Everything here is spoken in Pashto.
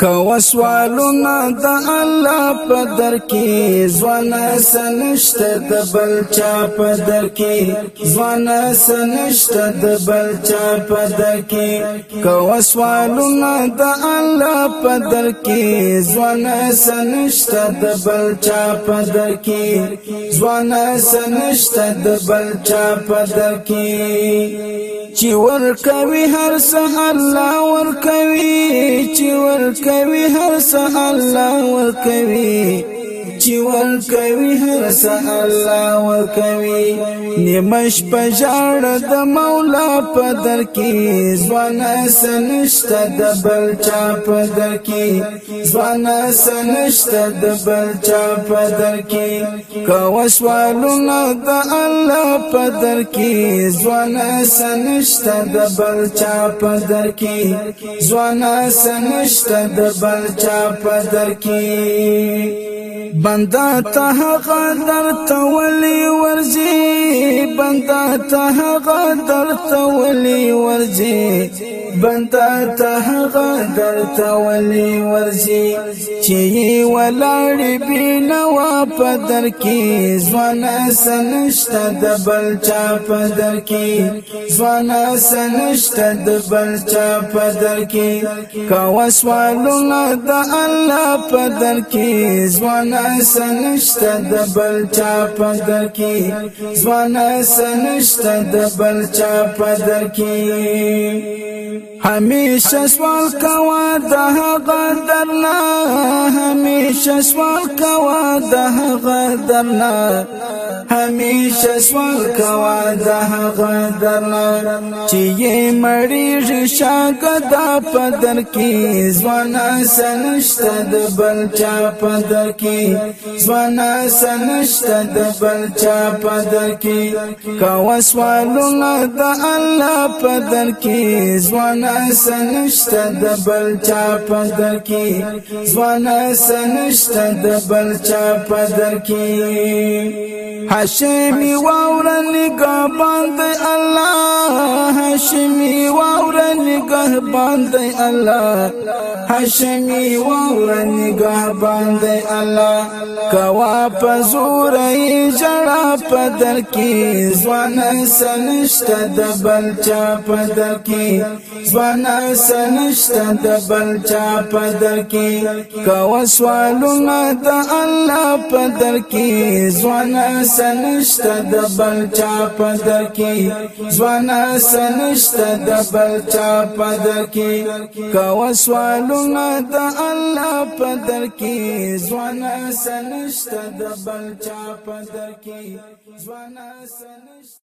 کو سوالونه د الله په در کې ځوان سنشته د بل چا په در کې ځوان سنشته د بل چا په در کې کو سوالونه د الله په در کې ځوان سنشته د بل چا په در کې ځوان سنشته د بل چا په در کې چې ورکوي هر سحر الله ورکوي چې ورکوي هر سحر الله ورکوي چې ول کوي هر څه الله وکوي نیمش پجاړ د مولا په در کې ځوان سنشته د بل چا په در کې ځوان سنشته د بل چا په در کې کوسوالونه د الله په در کې ځوان سنشته د بل چا په در کې ځوان سنشته د بل چا په در کې بندا ته غدر تولي ورزي بندا ته غدر تولي ورزي بندا ته غدر تولي ورزي چي ولاړ بينا وا پدر کې ځوان سنشت د بل چا پدر کي زوان سنشت د بل چا پدر کي کا وسوالو نه د الله پدر کي زوان سنشت د بل چا پدر کی ځوان سنشت د بل چا پدر کی همیشه سوال کوا د هغه درنا همیشه سوال کوا د هغه درنا همیشه سوال کوا د هغه درنا چې مړیږي شاګه دا پدر کې ځوان سنشت د بل چا پدر کې ځوان سنشت د بل چا پدر کې کوا سوالونه د الله پدر کې ځوان سنشت د بل چا پدر کې ځوان سنشت نشتا د بل چا په در کې هاشمی واورن گبند الله هاشمی واورن گبند الله هاشمی واورن گبند الله کوا پزور ای جڑا پدل کی زوان سنشت د بلچا پدل کی زوان سنشت د بلچا پدل کی کوا سوالونه د الله پدل کی زوان سنشت د بل چا پدر کی زوانا سنشت د بل چا پدر کی کو سوالونه د الله پدر کی زوانا سنشت د بل چا پدر کی زوانا سنشت